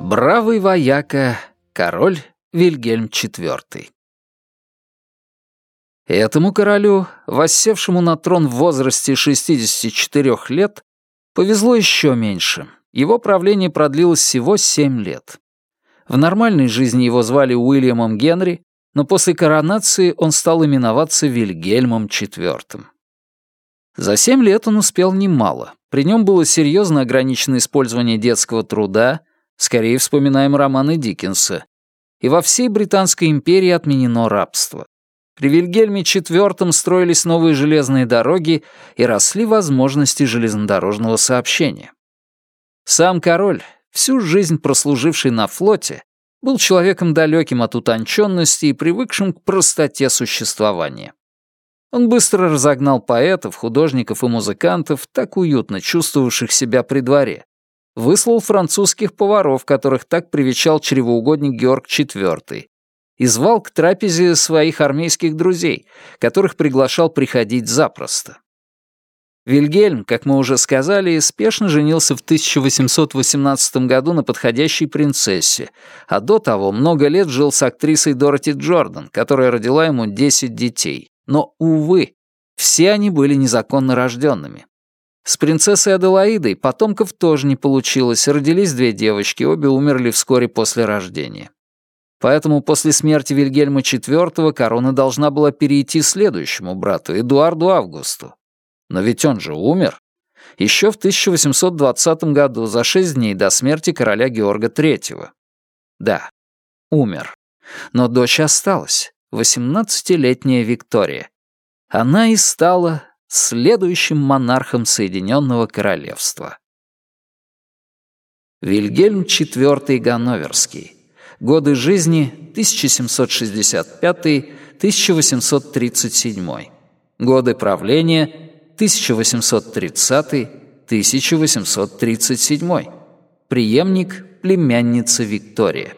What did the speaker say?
Бравый вояка, король Вильгельм IV. Этому королю, воссевшему на трон в возрасте 64 лет, повезло еще меньше. Его правление продлилось всего 7 лет. В нормальной жизни его звали Уильямом Генри, но после коронации он стал именоваться Вильгельмом IV. За семь лет он успел немало. При нем было серьезно ограничено использование детского труда, скорее вспоминаем романы Диккенса, и во всей Британской империи отменено рабство. При Вильгельме IV строились новые железные дороги и росли возможности железнодорожного сообщения. Сам король, всю жизнь прослуживший на флоте, был человеком далеким от утонченности и привыкшим к простоте существования. Он быстро разогнал поэтов, художников и музыкантов, так уютно чувствовавших себя при дворе. Выслал французских поваров, которых так привечал чревоугодник Георг IV, и звал к трапезе своих армейских друзей, которых приглашал приходить запросто. Вильгельм, как мы уже сказали, спешно женился в 1818 году на подходящей принцессе, а до того много лет жил с актрисой Дороти Джордан, которая родила ему 10 детей. Но, увы, все они были незаконно рожденными. С принцессой Аделаидой потомков тоже не получилось, родились две девочки, обе умерли вскоре после рождения. Поэтому после смерти Вильгельма IV корона должна была перейти следующему брату, Эдуарду Августу. Но ведь он же умер. Еще в 1820 году, за шесть дней до смерти короля Георга III. Да, умер. Но дочь осталась, 18-летняя Виктория. Она и стала следующим монархом Соединенного Королевства. Вильгельм IV Ганноверский. Годы жизни 1765-1837. Годы правления 1830-1837. Приемник племянницы Виктория.